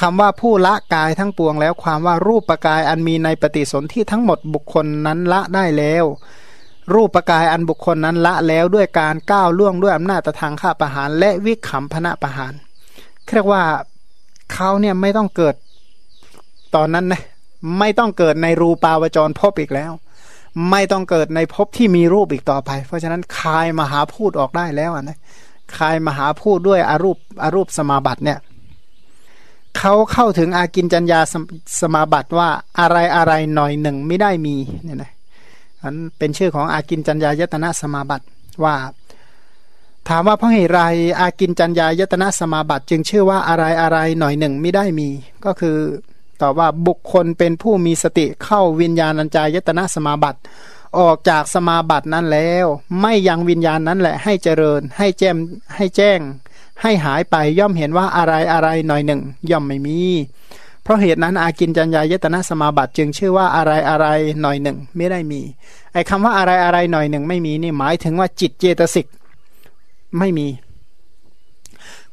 คำว่าผู้ละกายทั้งปวงแล้วความว่ารูปปกายอันมีในปฏิสนธิทั้งหมดบุคคลนั้นละได้แล้ว รูปปกายอันบุคคลนั้นละแล้วด้วยการก้าวล่วงด้วยอำนาจตทางข้าประหารและวิขำพนะประหารเรียกว่าเขาเนี่ยไม่ต้องเกิดตอนนั้นนะไม่ต้องเกิดในรูปาวจรพบอีกแล้ว ไม่ต้องเกิดในภพที่มีรูปอีกต่อไป เพราะฉะนั้นคายมหาพูดออกได้แล้วนะคายมหาพูดด้วยอรูปอรูปสมาบัติเนี่ย เขาเข้าถึงอากินจัญญาสสมาบัติว่าอะไรอะไรหน่อยหนึ่งไม่ได้มีเนี่ยนะอันเป็นชื่อของอากินจัญญายตนะสมาบัติว่า ถามว่าเพราะเหตุไรอากินจัญญายตนะสมาบัติ จึงชื่อว่าอะไรอะไรหน่อยหนึ่งไม่ได้มี ก็คือตอบว่าบุคคลเป็นผู้มีสติเข้าวิญญาณัญจายตนะสมาบัติ ออกจากสมาบัตินั้นแล้ว ไม่ยังวิญญาณนั้นแหละให้เจริญ ให้แจ้งให้แจ้ง ให้หายไปย่อมเห็นว่าอะไรอะไรหน่อยหนึ่ง ย่อมไม่มี เพราะเหตุนั้นอากินจัญญายตนะสมาบัติจึงชื่อว่าอะไรอะไรหน่อยหนึ่ง ไม่ได้มีไอ้คำว่าอะไรอะไรหน่อยหนึ่ง ไม่มีนี่หมายถึงว่าจิตเจตสิกไม่มี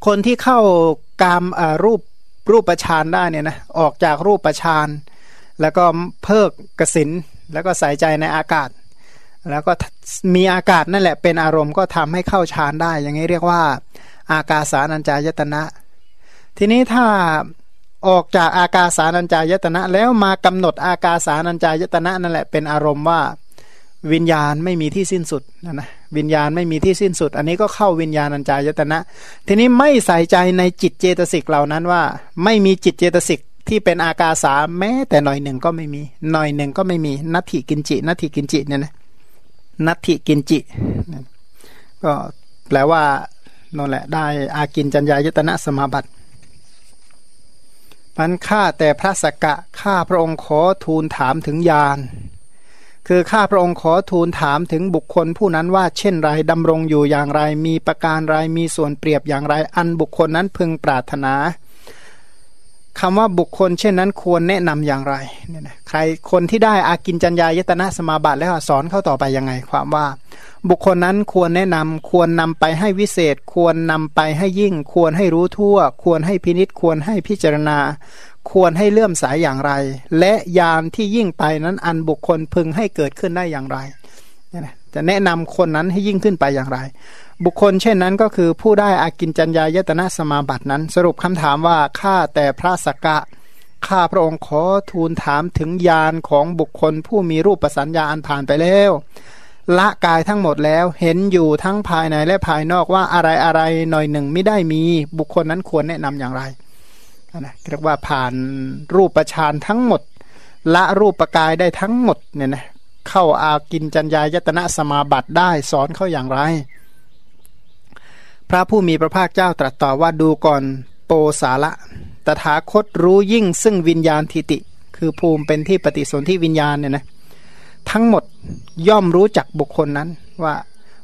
คนที่เข้ากามรูปรูปประชานได้เนี่ยนะออกจากรูปประชานแล้วก็เพิกกสินแล้วก็ใส่ใจในอากาศ แล้วก็มีอากาศนั่นแหละเป็นอารมณ์ก็ทำให้เข้าฌานได้ อย่างนี้เรียกว่า อากาสานัญจายตนะ ทีนี้ถ้าออกจากอากาสานัญจายตนะ แล้วมากำหนดอากาสานัญจายตนะนั่นแหละเป็นอารมณ์ว่าวิญญาณไม่มีที่สิ้นสุดนะนะวิญญาณไม่มีที่สิ้นสุด อันนี้ก็เข้าวิญญาณัญจายตนะ ทีนี้ไม่ใส่ใจในจิตเจตสิกเหล่านั้นว่า ไม่มีจิตเจตสิกที่เป็นอากาสาแม้แต่หน่อยหนึ่งก็ไม่มี หน่อยหนึ่งก็ไม่มีนัตถิกินจินัตถิกินจิเนี่ยนะนัตถิกินจิก็แปลว่า นั่นแหละได้อากินจัญญายตนะสมาบัติพันข้าแต่พระสกกะข้าพระองค์ขอทูลถามถึงยานคือข้าพระองค์ขอทูลถามถึงบุคคลผู้นั้นว่าเช่นไรดำรงอยู่อย่างไรมีประการไรมีส่วนเปรียบอย่างไรอันบุคคลนั้นพึงปรารถนา คำว่าบุคคล เช่นนั้นควรแนะนำอย่างไรเนี่ยนะใครคนที่ได้อากินจัญญายตนะสมาบัติแล้วสอนเข้าต่อไปยังไง ความว่า บุคคลนั้นควรแนะนำควรนำไปให้วิเศษ ควรนำไปให้ยิ่ง ควรให้รู้ทั่ว ควรให้พินิษควรให้พิจารณา ควรให้เลื่อมสายอย่างไร และยานที่ยิ่งไปนั้นอันบุคคลพึงให้เกิดขึ้นได้อย่างไรเนี่ยนะ จะแนะนำคนนั้นให้ยิ่งขึ้นไปอย่างไร บุคคลเช่นนั้นก็คือผู้ได้อากินจัญญายตนะสมาบัตินั้น สรุปคำถามว่าข้าแต่พระสกกะข้าพระองค์ขอทูลถามถึงยานของบุคคลผู้มีรูปประสัญญาอันผ่านไปแล้วละกายทั้งหมดแล้วเห็นอยู่ทั้งภายในและภายนอกว่าอะไรอะไรหน่อยหนึ่งไม่ได้มีบุคคลนั้นควรแนะนำอย่างไรนะเรียกว่าผ่านรูปประชานทั้งหมด ละรูปประกายได้ทั้งหมดเนี่ยนะ เข้าอากินจัญญายตนะสมาบัติได้สอนเขาอย่างไร พระผู้มีพระภาคเจ้าตรัสต่อว่าดูก่อนโปสาละ ตถาคตรู้ยิ่งซึ่งวิญญาณทิติ คือภูมิเป็นที่ปฏิสนธิวิญญาณเนี่ยนะทั้งหมดย่อมรู้จักบุคคลนั้นว่า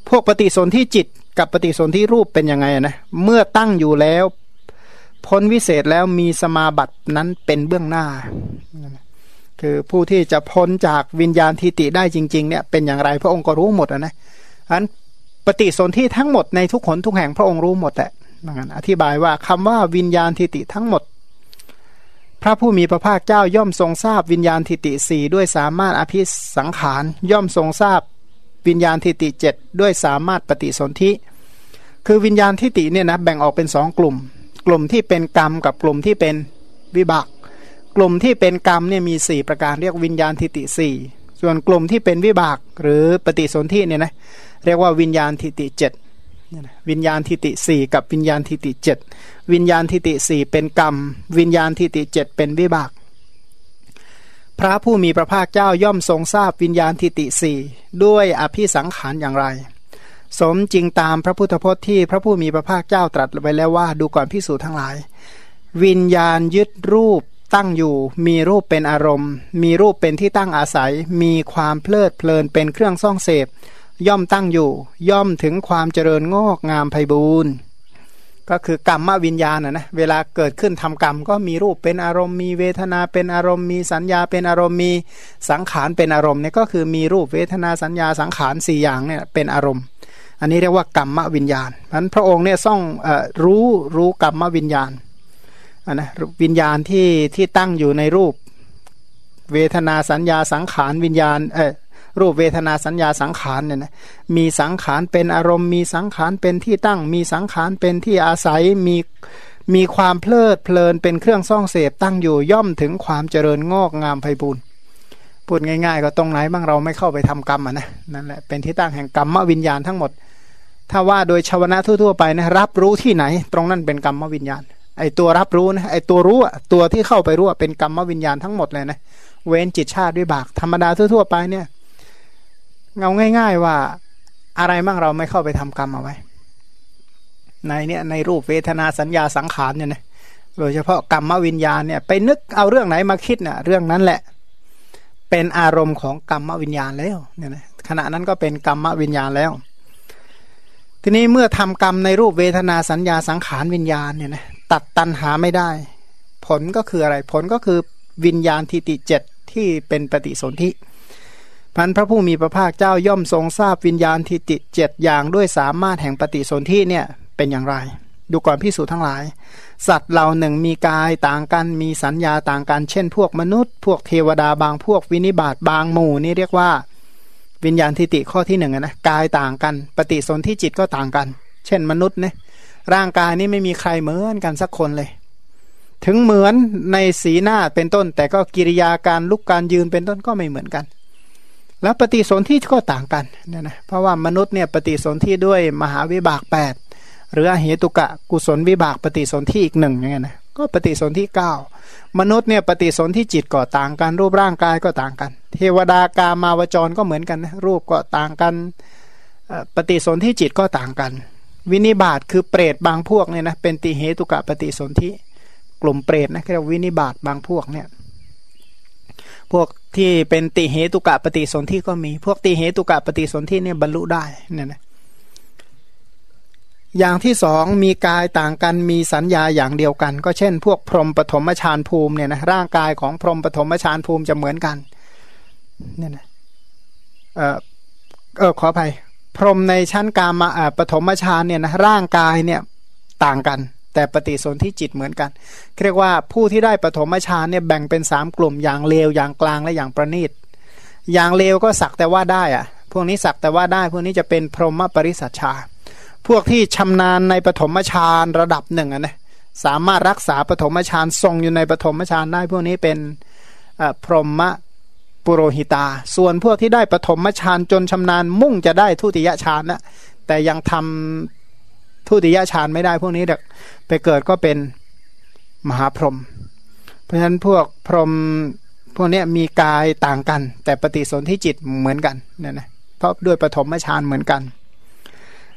พวกปฏิสนธิจิตกับปฏิสนธิรูปเป็นยังไงนะเมื่อตั้งอยู่แล้วพ้นวิเศษแล้วมีสมาบัตินั้นเป็นเบื้องหน้า คือผู้ที่จะพ้นจากวิญญาณทิติได้จริงๆเนี่ยเป็นอย่างไรพระองค์ก็รู้หมดนะอันปฏิสนธิทั้งหมดในทุกขนทุกแห่งพระองค์รู้หมดแหละอธิบายว่าคำว่าวิญญาณทิติทั้งหมด พระผู้มีพระภาคเจ้าย่อมทรงทราบวิญญาณทิติสี่ด้วยสามารถอภิสังขารย่อมทรงทราบวิญญาณทิติเจ็ดด้วยสามารถปฏิสนธิคือวิญญาณทิติเนี่ยนะแบ่งออกเป็นสองกลุ่ม กลุ่มที่เป็นกรรมกับกลุ่มที่เป็นวิบาก กลุ่มที่เป็นกรรมเนี่ยมี 4 ประการเรียกวิญญาณทิติสี่ส่วนกลุ่มที่เป็นวิบากหรือปฏิสนธิเนี่ยนะเรียกว่าวิญญาณทิติเจ็ดวิญญาณทิติสี่กับวิญญาณทิติเจ็ดวิญญาณทิติสี่เป็นกรรม วิญญาณทิติเจ็ดเป็นวิบาก พระผู้มีพระภาคเจ้าย่อมทรงทราบวิญญาณทิติสี่ด้วยอภิสังขารอย่างไร สมจริงตามพระพุทธพจน์ที่พระผู้มีพระภาคเจ้าตรัสไว้แล้วว่าดูก่อนพิสูจน์ทั้งหลายวิญญาณยึดรูป ตั้งอยู่ มีรูปเป็นอารมณ์ มีรูปเป็นที่ตั้งอาศัย มีความเพลิดเพลินเป็นเครื่องซ่องเสพ ย่อมตั้งอยู่ ย่อมถึงความเจริญงอกงามไพบูรณ์ก็คือกรรมวิญญาณนะนะเวลาเกิดขึ้นทำกรรม ก็มีรูปเป็นอารมณ์มีเวทนาเป็นอารมณ์มีสัญญาเป็นอารมณ์มีสังขารเป็นอารมณ์เนี่ยก็คือมีรูปเวทนาสัญญาสังขารสี่อย่างเนี่ยเป็นอารมณ์ อันนี้เรียกว่ากรรมวิญญาณเพันพระองค์เนี่ยต้องอรู้รู้กรรมวิญญาณ อันนะวิญญาณที่ที่ตั้งอยู่ในรูป เวทนาสัญญาสังขารวิญญาณเออรูปเวทนาสัญญาสังขารเนี่ยนะมีสังขารเป็นอารมณ์ มีสังขารเป็นที่ตั้ง มีสังขารเป็นที่อาศัยมีมีความเพลิดเพลินเป็นเครื่องซ่องเสพตั้งอยู่ย่อมถึงความเจริญงอกงามไพบูรณ์พูดง่าย ๆ ก็ตรงไหนบ้างเราไม่เข้าไปทำกรรมอะนะนั่นแหละเป็นที่ตั้งแห่งกรรมวิญญาณทั้งหมด ถ้าว่าโดยชาวนะทั่วๆไปนะรับรู้ที่ไหน ตรงนั้นเป็นกรรมวิญญาณ ไอตัวรับรู้นะไอตัวรู้ตัวที่เข้าไปรู้เป็นกรรมวิญญาณทั้งหมดเลยนะเว้นจิตชาติด้วิบากธรรมดาทั่ว ๆ ไปเนี่ยเงาง่าย ๆว่าอะไรบ้างเราไม่เข้าไปทำกรรมเอาไว้ ในเนี่ยในรูปเวทนาสัญญาสังขารเนี่ยนะโดยเฉพาะกรรมวิญญาณเนี่ยไปนึกเอาเรื่องไหนมาคิดเนี่ยเรื่องนั้นแหละ เป็นอารมณ์ของกรรมวิญญาณแล้วเนี่ยนะขณะนั้นก็เป็นกรรมวิญญาณแล้ว ทีนี้เมื่อทำกรรมในรูปเวทนาสัญญาสังขารวิญญาณเนี่ยนะ ตัดตันหาไม่ได้ ผลก็คืออะไรผลก็คือวิญญาณทิติเจ็ดที่เป็นปฏิสนธิพันพระผู้มีพระภาคเจ้าย่อมทรงทราบวิญญาณทิติเจ็ดอย่างด้วยสามารถแห่งปฏิสนธิเนี่ยเป็นอย่างไร ดูก่อนพิสูจทั้งหลาย สัตว์เหล่าหนึ่งมีกายต่างกันมีสัญญาต่างกัน เช่น พวกมนุษย์ พวกเทวดาบางพวกวินิบาตบางหมู่นี่เรียกว่า วิญญาณทิติข้อที่หนึ่งนะกายต่างกัน ปฏิสนธิจิตก็ต่างกัน เช่นมนุษย์เนี่ย ร่างกายนี้ไม่มีใครเหมือนกันสักคนเลย ถึงเหมือนในสีหน้าเป็นต้น แต่ก็กิริยาการลุกการยืนเป็นต้นก็ไม่เหมือนกัน แล้วปฏิสนธิก็ต่างกันเนี่ยนะเพราะว่ามนุษย์เนี่ยปฏิสนธิด้วยมหาวิบาก 8 หรืออเหตุกะกุศลวิบากปฏิสนธิอีกหนึ่งอย่างเงี้ยนะก็ปฏิสนธิ9มนุษย์เนี่ยปฏิสนธิจิตก็ต่างกัน รูปร่างกายก็ต่างกัน เทวดากามาวจรก็เหมือนกันนะรูปก็ต่างกันปฏิสนธิจิตก็ต่างกัน วินิบาตคือเปรตบางพวกเนี่ยนะเป็นติเหตุกะปฏิสนธิกลุ่มเปรตนะเรียกวินิบาตบางพวกเนี่ยพวกที่เป็นติเหตุกะปฏิสนธิก็มีพวกติเหตุกะปฏิสนธิเนี่ยบรรลุได้เนี่ยนะอย่างที่สองมีกายต่างกันมีสัญญาอย่างเดียวกัน ก็เช่น พวกพรหมปฐมฌานภูมิเนี่ยนะร่างกายของพรหมปฐมฌานภูมิจะเหมือนกันเนี่ยนะเออเออขออภัย พรหมในชั้นกามาปฐมฌานเนี่ยนะร่างกายเนี่ยต่างกัน แต่ปฏิสนธิจิตเหมือนกันเรียกว่าผู้ที่ได้ปฐมฌานเนี่ยแบ่งเป็นสามกลุ่มอย่างเลวอย่างกลางและอย่างประณีตอย่างเลวก็สักแต่ว่าได้อะพวกนี้สักแต่ว่าได้พวกนี้จะเป็นพรหมปริสัชชา พวกที่ชำนาญในปฐมฌานระดับหนึ่งนะสามารถรักษาปฐมฌานทรงอยู่ในปฐมฌานได้พวกนี้เป็นพรหม ปุโรหิตา ส่วนพวกที่ได้ปฐมฌานจนชำนาญมุ่งจะได้ทุติยฌานนะแต่ยังทำทุติยฌานไม่ได้พวกนี้เด็กไปเกิดก็เป็นมหาพรหมเพราะฉะนั้นพวกพรหมพวกนี้มีกายต่างกัน แต่ปฏิสนธิจิตเหมือนกันเนี่ยนะเพราะด้วยปฐมฌานเหมือนกัน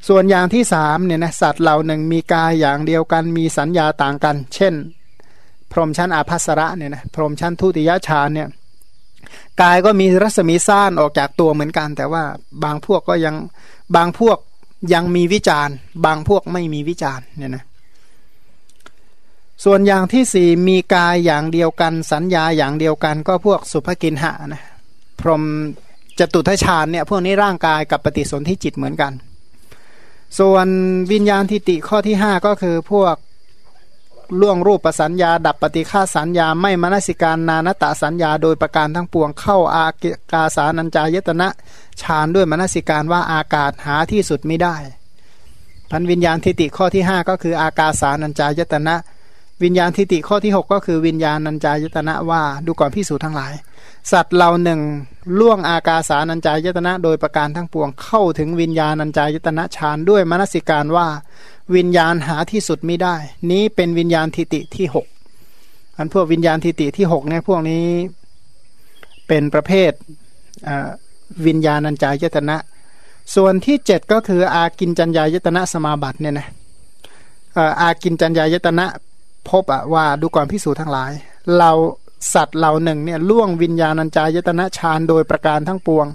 ส่วนอย่างที่สามเนี่ยนะสัตว์เหล่าหนึ่งมีกายอย่างเดียวกัน มีสัญญาต่างกัน เช่น พรหมชั้นอาภัสระเนี่ยนะพรหมชั้นทุติยฌานเนี่ย กายก็มีรัศมีซ่านออกจากตัวเหมือนกัน แต่ว่าบางพวกก็ยังบางพวกยังมีวิจารณ์บางพวกไม่มีวิจารณ์เนี่ยนะส่วนอย่างที่สี่มีกายอย่างเดียวกัน สัญญาอย่างเดียวกัน ก็พวกสุภกินหะนะพรหมจตุทชาญเนี่ยพวกนี้ร่างกายกับปฏิสนธิจิตเหมือนกัน ส่วนวิญญาณทิติข้อที่ห้าก็คือพวก ล่วงรูปสัญญา ดับปฏิฆาสัญญา ไม่มนสิการนานตะสัญญา โดยประการทั้งปวงเข้าอากาสานัญจายตนะฌานด้วยมนสิการว่าอากาศหาที่สุดไม่ได้พันวิญญาณทิติข้อที่ 5 ก็คืออากาสานัญจายตนะ วิญญาณทิติข้อที่ 6 ก็คือวิญญาณนัญจายตนะว่าดูก่อนพิสูจทั้งหลาย สัตว์เหล่าหนึ่งล่วงอากาสานัญจายตนะ โดยประการทั้งปวงเข้าถึงวิญญาณนัญจายตนะฌานด้วยมนสิการว่า วิญญาณหาที่สุดไม่ได้ นี้เป็นวิญญาณทิติที่หกอันพวกวิญญาณทิติที่หกเนี่ยพวกนี้เป็นประเภทวิญญาณัญจายตนะ ส่วนที่เจ็ดก็คืออากินจัญญายตนะสมาบัติเนี่ยนะอากินจัญญายตนะ พบอะว่าดูก่อนพิสูจน์ทั้งหลาย เราสัตว์เหล่าหนึ่งเนี่ยล่วงวิญญาณัญจายตนะฌานโดยประการทั้งปวง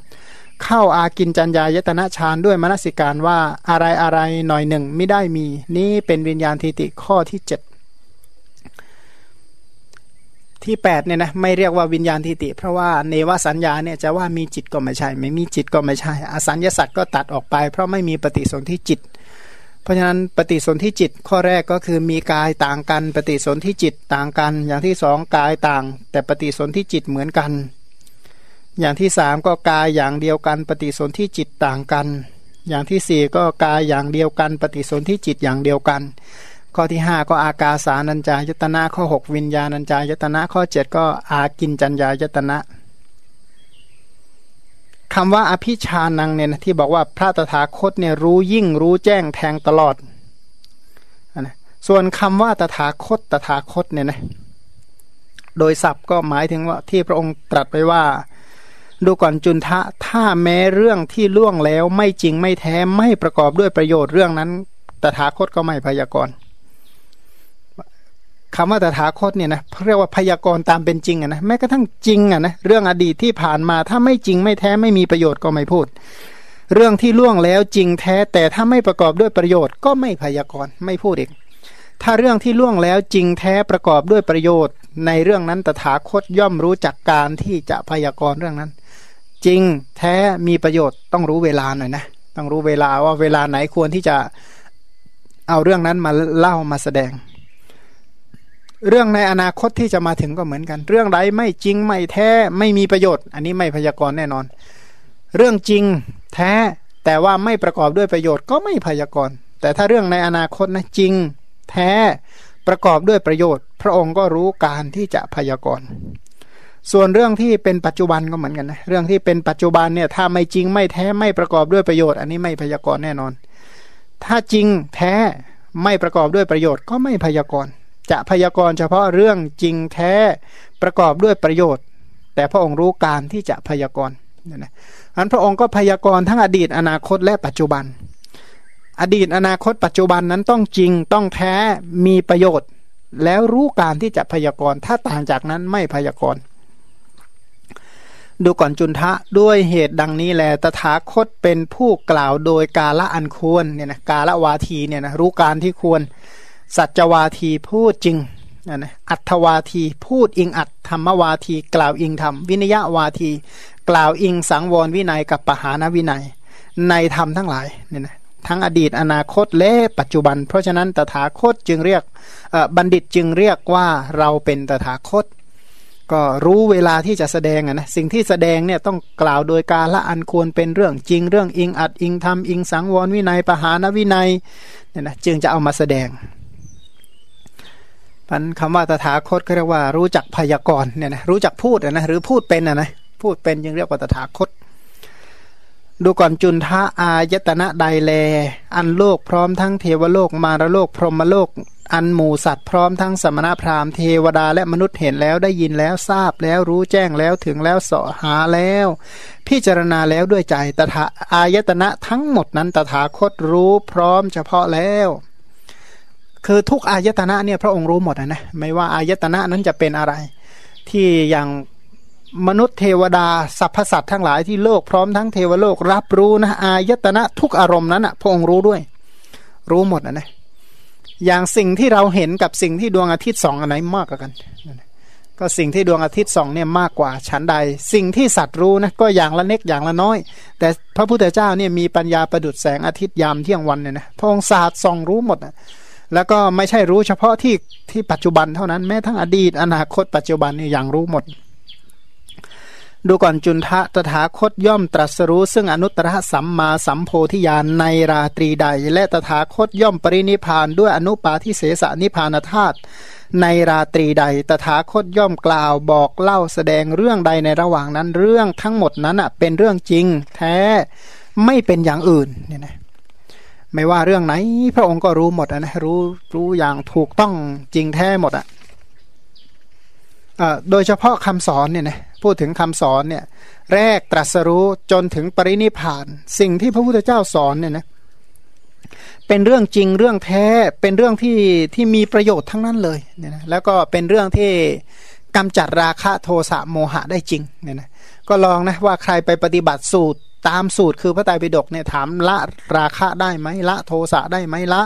เข้าอากินจัญญายตนะฌานด้วยมนสิการว่าอะไรอะไรหน่อยหนึ่งไม่ได้มี นี่เป็นวิญญาณทิติข้อที่เจ็ดที่แปดเนี่ยนะไม่เรียกว่าวิญญาณทิติ เพราะว่าเนวสัญญาเนี่ยจะว่ามีจิตก็ไม่ใช่ ไม่มีจิตก็ไม่ใช่ อสัญญาสัตว์ก็ตัดออกไป เพราะไม่มีปฏิสนธิจิต เพราะฉะนั้นปฏิสนธิจิตข้อแรกก็คือมีกายต่างกัน ปฏิสนธิจิตต่างกัน อย่างที่สองกายต่าง แต่ปฏิสนธิจิตเหมือนกัน อย่างที่สามก็กายอย่างเดียวกัน ปฏิสนธิจิตต่างกัน อย่างที่สี่ก็กายอย่างเดียวกัน ปฏิสนธิจิตอย่างเดียวกัน ข้อที่ห้าก็อากาสานัญจายตนะข้อหกวิญญาณัญจายตนะข้อเจ็ดก็อากินจัญญายตนะ คำว่าอภิชานังเนี่ยนะที่บอกว่าพระตถาคตเนี่ยรู้ยิ่งรู้แจ้งแทงตลอดนะส่วนคำว่าตถาคตตถาคตเนี่ยนะโดยศัพท์ก็หมายถึงว่าที่พระองค์ตรัสไปว่า ดูก่อนจุนทะถ้าแม้เรื่องที่ล่วงแล้วไม่จริงไม่แท้ไม่ประกอบด้วยประโยชน์เรื่องนั้น ตถาคตก็ไม่พยากรณ์ คำว่าตถาคตเนี่ยนะเรียกว่าพยากรณ์ตามเป็นจริงอะนะแม้กระทั่งจริงอะนะเรื่องอดีตที่ผ่านมาถ้าไม่จริงไม่แท้ไม่มีประโยชน์ก็ไม่พูด เรื่องที่ล่วงแล้วจริงแท้ แต่ถ้าไม่ประกอบด้วยประโยชน์ ก็ไม่พยากรณ์ไม่พูดอีกถ้าเรื่องที่ล่วงแล้วจริงแท้ประกอบด้วยประโยชน์ ในเรื่องนั้นตถาคตย่อมรู้จักการที่จะพยากรณ์เรื่องนั้น จริงแท้มีประโยชน์ต้องรู้เวลาหน่อยนะต้องรู้เวลาว่าเวลาไหนควรที่จะเอาเรื่องนั้นมาเล่ามาแสดง เรื่องในอนาคตที่จะมาถึงก็เหมือนกัน เรื่องใดไม่จริงไม่แท้ไม่มีประโยชน์ อันนี้ไม่พยากรณ์แน่นอน เรื่องจริงแท้แต่ว่าไม่ประกอบด้วยประโยชน์ก็ไม่พยากรณ์ แต่ถ้าเรื่องในอนาคตนะจริงแท้ประกอบด้วยประโยชน์ พระองค์ก็รู้การที่จะพยากรณ์ส่วนเรื่องที่เป็นปัจจุบันก็เหมือนกันนะเรื่องที่เป็นปัจจุบันเนี่ยถ้าไม่จริงไม่แท้ไม่ประกอบด้วยประโยชน์ อันนี้ไม่พยากรณ์แน่นอน ถ้าจริงแท้ไม่ประกอบด้วยประโยชน์ก็ไม่พยากรณ์ จะพยากรณ์เฉพาะเรื่องจริงแท้ประกอบด้วยประโยชน์ แต่พระองค์รู้การที่จะพยากรณ์นะนะอันพระองค์ก็พยากรณ์ทั้งอดีตอนาคตและปัจจุบัน อดีตอนาคตปัจจุบันนั้นต้องจริงต้องแท้มีประโยชน์ แล้วรู้การที่จะพยากรณ์ถ้าต่างจากนั้นไม่พยากรณ์ดูก่อนจุนทะด้วยเหตุดังนี้แลตถาคตเป็นผู้กล่าวโดยกาละอันควรเนี่ยนะกาละวาทีเนี่ยนะรู้การที่ควร สัจวาทีพูดจริงนะอัตวาทีพูดอิงอัตธรรมวาที กล่าวอิงธรรม วินยวาที กล่าวอิงสังวรวินัยกับปหานวินัย ในธรรมทั้งหลายเนี่ยนะทั้งอดีตอนาคตและปัจจุบัน เพราะฉะนั้นตถาคตจึงเรียกบัณฑิตจึงเรียกว่าเราเป็นตถาคต ก็รู้เวลาที่จะแสดงนะสิ่งที่แสดงเนี่ยต้องกล่าวโดยการละอันควรเป็นเรื่องจริงเรื่องอิงอัดอิงธรรมอิงสังวรวินัยปหานวินัยเนี่ยนะจึงจะเอามาแสดง พันคำว่าตถาคตก็เรียกว่ารู้จักพยากรณ์เนี่ยนะรู้จักพูดนะหรือพูดเป็นนะนะพูดเป็นยังเรียกว่าตถาคต ดูก่อนจุนทะอายตนะใดแล อันโลกพร้อมทั้งเทวโลกมารโลกพรหมโลก อันหมูสัตว์พร้อมทั้งสมณพราหมณ์เทวดาและมนุษย์เห็นแล้วได้ยินแล้วทราบแล้วรู้แจ้งแล้วถึงแล้วเสาะหาแล้ว พิจารณาแล้วด้วยใจตถาอายตนะทั้งหมดนั้นตถาคตรู้พร้อมเฉพาะแล้ว คือทุกอายตนะเนี่ยพระองค์รู้หมดนะไม่ว่าอายตนะนั้นจะเป็นอะไร ที่อย่างมนุษย์เทวดาสรรพสัตว์ทั้งหลายที่โลกพร้อมทั้งเทวโลกรับรู้นะอายตนะทุกอารมณ์นั้นอะพระองค์รู้ด้วย รู้หมดนะนะอย่างสิ่งที่เราเห็นกับสิ่งที่ดวงอาทิตย์สองอันไหนมากกว่ากันก็สิ่งที่ดวงอาทิตย์สองเนี่ยมากกว่าชั้นใด สิ่งที่สัตว์รู้นะก็อย่างละเล็กอย่างละน้อย แต่พระพุทธเจ้าเนี่ยมีปัญญาประดุดแสงอาทิตย์ยามเที่ยงวันเนี่ยนะพระองค์ศาสตร์ส่องรู้หมดนะ แล้วก็ไม่ใช่รู้เฉพาะที่ที่ปัจจุบันเท่านั้นแม้ทั้งอดีต อนาคตปัจจุบันนี่อย่างรู้หมด ดูก่อนจุนทะตถาคตย่อมตรัสรู้ซึ่งอนุตตรสัมมาสัมโพธิญาณในราตรีใด และตถาคตย่อมปรินิพานด้วยอนุปาทิเสสนิพานธาตุในราตรีใด ตถาคตย่อมกล่าวบอกเล่าแสดงเรื่องใดในระหว่างนั้นเรื่องทั้งหมดนั้นอะเป็นเรื่องจริง แท้ไม่เป็นอย่างอื่นเนี่ยนะ ไม่ว่าเรื่องไหน พระองค์ก็รู้หมดนะรู้รู้อย่างถูกต้องจริงแท้หมดอะ่ะโดยเฉพาะคำสอนเนี่ยนะพูดถึงคำสอนเนี่ย แรกตรัสรู้จนถึงปรินิพาน สิ่งที่พระพุทธเจ้าสอนเนี่ยนะเป็นเรื่องจริงเรื่องแท้เป็นเรื่องที่ที่มีประโยชน์ทั้งนั้นเลยเนี่ยนะแล้วก็เป็นเรื่องที่กำจัดราคะโทสะโมหะได้จริงเนี่ยนะก็ลองนะว่าใครไปปฏิบัติสูตร ตามสูตรคือพระไตรปิฎกเนี่ยถามละราคะได้ไหมละโทสะได้ไหมละ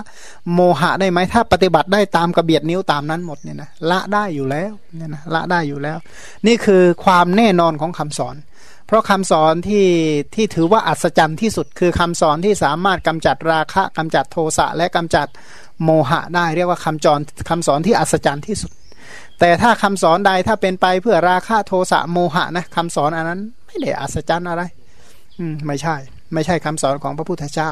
โมหะได้ไหมถ้าปฏิบัติได้ตามกระเบียดนิ้วตามนั้นหมดเนี่ยนะละได้อยู่แล้วเนี่ยนะละได้อยู่แล้ว นี่คือความแน่นอนของคำสอน เพราะคำสอนที่ที่ถือว่าอัศจรรย์ที่สุดคือคำสอนที่สามารถกำจัดราคะกำจัดโทสะและกำจัดโมหะได้เรียกว่าคำจรคำสอนที่อัศจรรย์ที่สุด แต่ถ้าคำสอนใดถ้าเป็นไปเพื่อราคะโทสะโมหะนะคำสอนอันนั้นไม่ได้อัศจรรย์อะไร อืมไม่ใช่ ไม่ใช่คำสอนของพระพุทธเจ้า